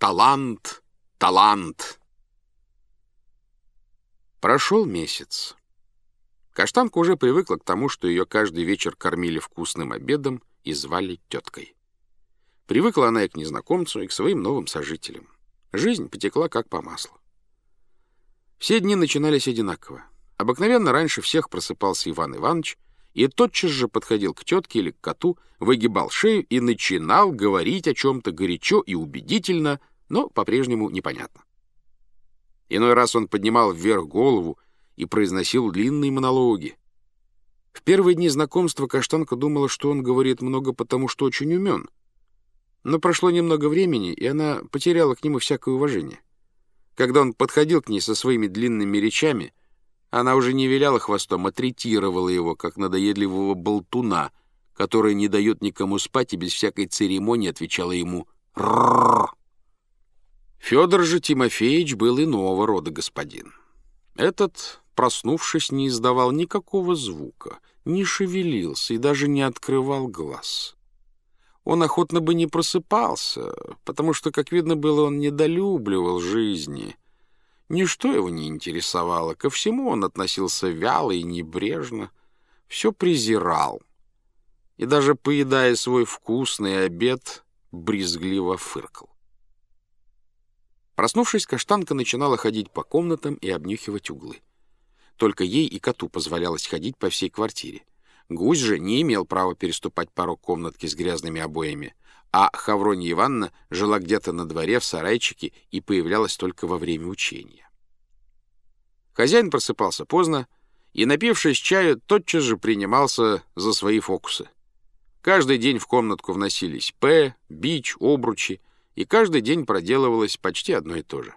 талант, талант. Прошел месяц. Каштанка уже привыкла к тому, что ее каждый вечер кормили вкусным обедом и звали теткой. Привыкла она и к незнакомцу, и к своим новым сожителям. Жизнь потекла как по маслу. Все дни начинались одинаково. Обыкновенно раньше всех просыпался Иван Иванович и тотчас же подходил к тетке или к коту, выгибал шею и начинал говорить о чем-то горячо и убедительно, но по-прежнему непонятно. Иной раз он поднимал вверх голову и произносил длинные монологи. В первые дни знакомства Каштанка думала, что он говорит много потому, что очень умен. Но прошло немного времени, и она потеряла к нему всякое уважение. Когда он подходил к ней со своими длинными речами, она уже не виляла хвостом, а третировала его, как надоедливого болтуна, который не дает никому спать и без всякой церемонии отвечала ему «Ррррр». Федор же Тимофеевич был иного рода господин. Этот, проснувшись, не издавал никакого звука, не шевелился и даже не открывал глаз. Он охотно бы не просыпался, потому что, как видно было, он недолюбливал жизни. Ничто его не интересовало, ко всему он относился вяло и небрежно, все презирал. И даже поедая свой вкусный обед, брезгливо фыркал. Проснувшись, каштанка начинала ходить по комнатам и обнюхивать углы. Только ей и коту позволялось ходить по всей квартире. Гусь же не имел права переступать порог комнатки с грязными обоями, а Хавронья Ивановна жила где-то на дворе в сарайчике и появлялась только во время учения. Хозяин просыпался поздно и, напившись чаю, тотчас же принимался за свои фокусы. Каждый день в комнатку вносились П, бич, обручи, и каждый день проделывалось почти одно и то же.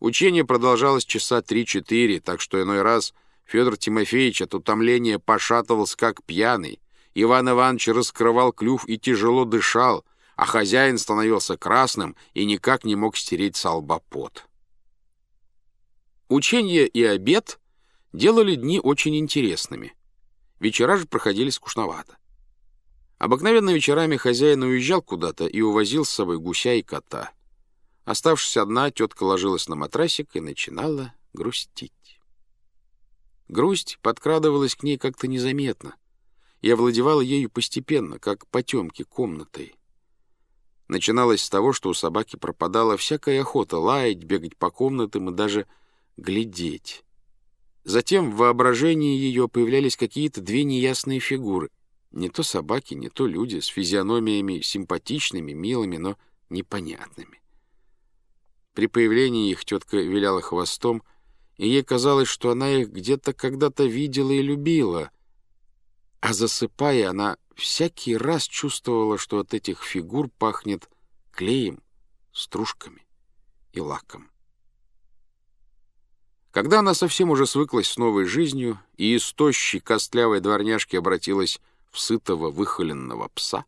Учение продолжалось часа три-четыре, так что иной раз Федор Тимофеевич от утомления пошатывался как пьяный, Иван Иванович раскрывал клюв и тяжело дышал, а хозяин становился красным и никак не мог стереть с лба пот. Учение и обед делали дни очень интересными. Вечера же проходили скучновато. Обыкновенно вечерами хозяин уезжал куда-то и увозил с собой гуся и кота. Оставшись одна, тетка ложилась на матрасик и начинала грустить. Грусть подкрадывалась к ней как-то незаметно и овладевала ею постепенно, как потемки комнатой. Начиналось с того, что у собаки пропадала всякая охота лаять, бегать по комнатам и даже глядеть. Затем в воображении ее появлялись какие-то две неясные фигуры — не то собаки, не то люди с физиономиями симпатичными, милыми, но непонятными. При появлении их тетка виляла хвостом, и ей казалось, что она их где-то когда-то видела и любила. А засыпая, она всякий раз чувствовала, что от этих фигур пахнет клеем, стружками и лаком. Когда она совсем уже свыклась с новой жизнью и из тощей костлявой дворняжки обратилась в сытого выхоленного пса.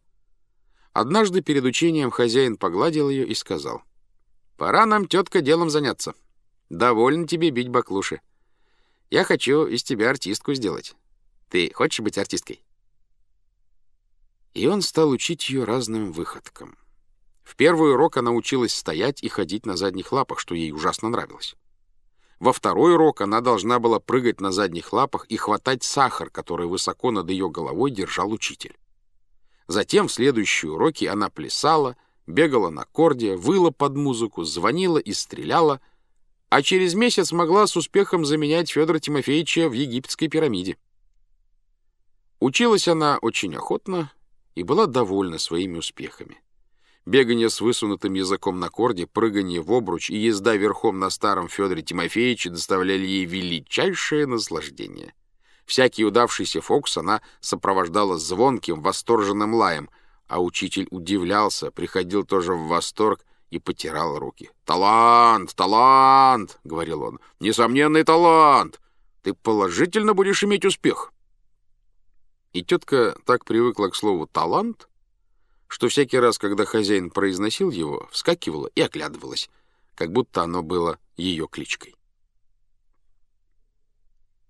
Однажды перед учением хозяин погладил ее и сказал, «Пора нам, тетка, делом заняться. Довольно тебе бить баклуши. Я хочу из тебя артистку сделать. Ты хочешь быть артисткой?» И он стал учить ее разным выходкам. В первый урок она училась стоять и ходить на задних лапах, что ей ужасно нравилось. Во второй урок она должна была прыгать на задних лапах и хватать сахар, который высоко над ее головой держал учитель. Затем в следующие уроки она плясала, бегала на корде, выла под музыку, звонила и стреляла, а через месяц могла с успехом заменять Федора Тимофеевича в египетской пирамиде. Училась она очень охотно и была довольна своими успехами. Бегание с высунутым языком на корде, прыгание в обруч и езда верхом на старом Федоре Тимофеевиче доставляли ей величайшее наслаждение. Всякий удавшийся фокус она сопровождала звонким, восторженным лаем, а учитель удивлялся, приходил тоже в восторг и потирал руки. «Талант! Талант!» — говорил он. «Несомненный талант! Ты положительно будешь иметь успех!» И тетка так привыкла к слову «талант», что всякий раз, когда хозяин произносил его, вскакивала и оглядывалась, как будто оно было ее кличкой.